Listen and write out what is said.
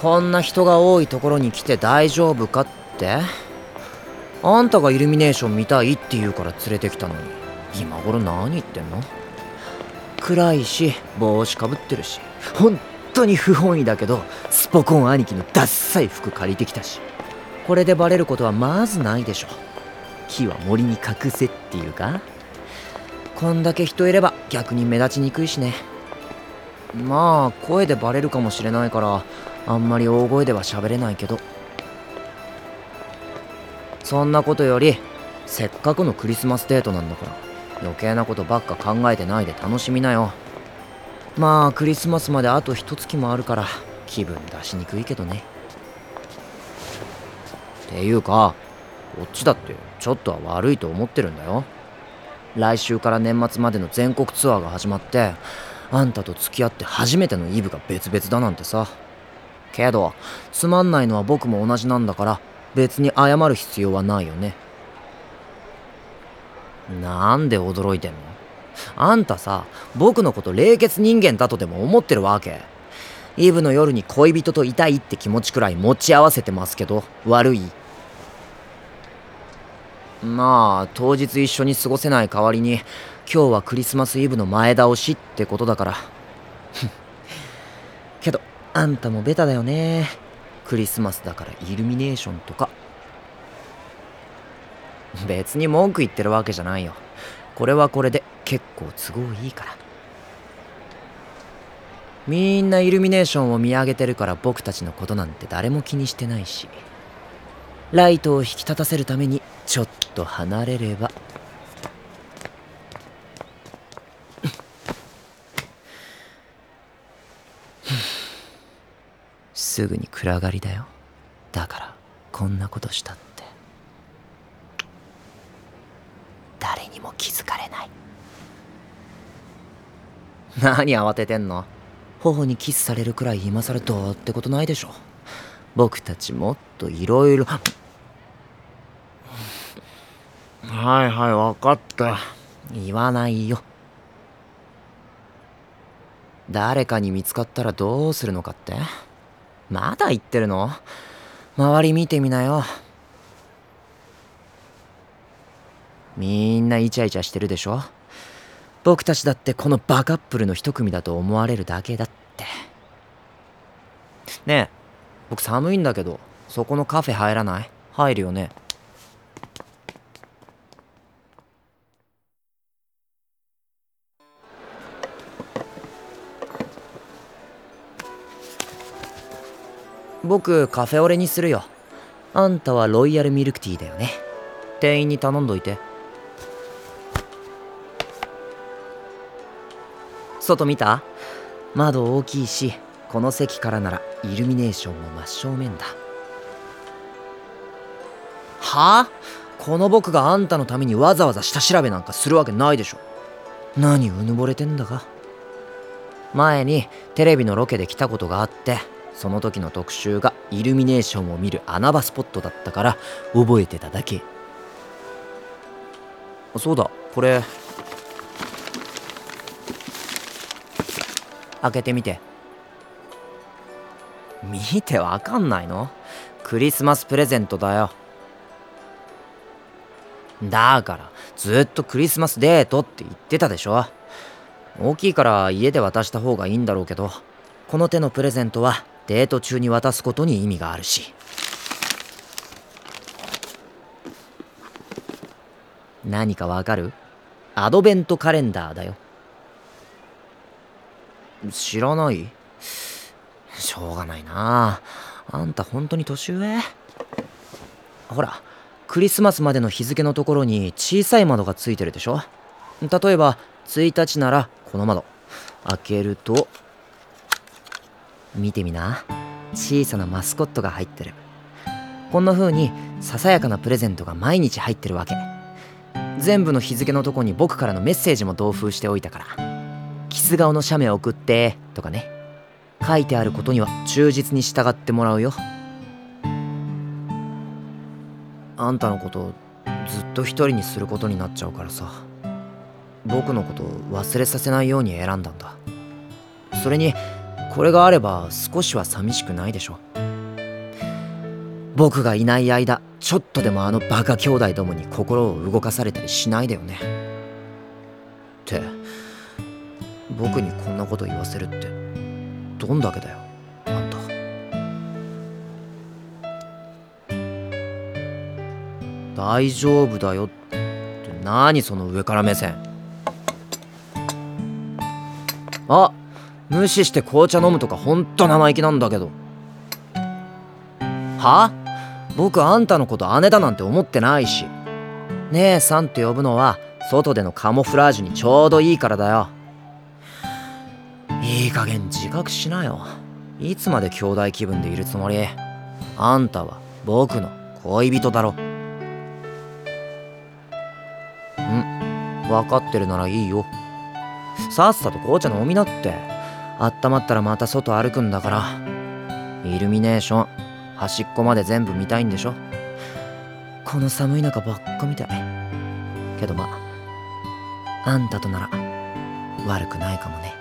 こんな人が多いところに来て大丈夫かって？あんたがイルミネーション見たいって言うから連れてきたのに。今頃何言ってんの？暗いし帽子かぶってるし。本当に不本意だけどスポコン兄貴のダッサい服借りてきたし。これでバレることはまずないでしょ。木は森に隠せっていうか。こんだけ人いれば逆に目立ちにくいしね。まあ声でバレるかもしれないからあんまり大声では喋れないけど。そんなことよりせっかくのクリスマスデートなんだから余計なことばっか考えてないで楽しみなよ。まあクリスマスまであと一月もあるから気分出しにくいけどね。っていうかこっちだってちょっとは悪いと思ってるんだよ。来週から年末までの全国ツアーが始まってあんたと付き合って初めてのイブが別々だなんてさ。けどつまんないのは僕も同じなんだから別に謝る必要はないよね。なんで驚いてんの？あんたさ僕のこと冷血人間だとでも思ってるわけ？イブの夜に恋人といたいって気持ちくらい持ち合わせてますけど悪い？まあ当日一緒に過ごせない代わりに今日はクリスマスイブの前倒しってことだから。あんたもベタだよね。クリスマスだからイルミネーションとか。別に文句言ってるわけじゃないよ。これはこれで結構都合いいから。みんなイルミネーションを見上げてるから僕たちのことなんて誰も気にしてないし。ライトを引き立たせるためにちょっと離れれば。すぐに暗がりだよ。だからこんなことしたって。誰にも気づかれない。何慌ててんの？頬にキスされるくらい今更どうってことないでしょ。僕たちもっといろいろはいはい分かった。言わないよ。誰かに見つかったらどうするのかって？まだ言ってるの？周り見てみなよ。みんなイチャイチャしてるでしょ？僕たちだってこのバカップルの一組だと思われるだけだって。ねえ僕寒いんだけどそこのカフェ入らない？入るよね？僕カフェオレにするよ。あんたはロイヤルミルクティーだよね。店員に頼んどいて。外見た？窓大きいしこの席からならイルミネーションも真正面だ。は？あこの僕があんたのためにわざわざ下調べなんかするわけないでしょ。何うぬぼれてんだか。前にテレビのロケで来たことがあってその時の特集がイルミネーションを見る穴場スポットだったから覚えてただけ。そうだ。これ。開けてみて。見てわかんないの？クリスマスプレゼントだよ。だからずっとクリスマスデートって言ってたでしょ？大きいから家で渡した方がいいんだろうけどこの手のプレゼントはデート中に渡すことに意味があるし。何かわかる？アドベントカレンダーだよ。知らない？しょうがないな。あんた本当に年上？ほらクリスマスまでの日付のところに小さい窓がついてるでしょ？例えば1日ならこの窓。開けると見てみな。小さなマスコットが入ってる。こんな風にささやかなプレゼントが毎日入ってるわけ。全部の日付のとこに僕からのメッセージも同封しておいたから。キス顔の写メ送ってとかね。書いてあることには忠実に従ってもらうよ。あんたのことずっと一人にすることになっちゃうからさ。僕のこと忘れさせないように選んだんだ。それにこれがあれば少しは寂しくないでしょ僕がいない間ちょっとでもあのバカ兄弟どもに心を動かされたりしないでよね。って僕にこんなこと言わせるってどんだけだよあんた。大丈夫だよって何その上から目線。あ無視して紅茶飲むとかほんと生意気なんだけど。は？僕あんたのこと姉だなんて思ってないし。姉さんって呼ぶのは外でのカモフラージュにちょうどいいからだよ。いい加減自覚しなよ。いつまで兄弟気分でいるつもり？あんたは僕の恋人だろ。ん。分かってるならいいよ。さっさと紅茶飲みなって。温まったらまた外歩くんだから。イルミネーション。端っこまで全部見たいんでしょ。この寒い中ばっかみたいけどまあんたとなら悪くないかもね。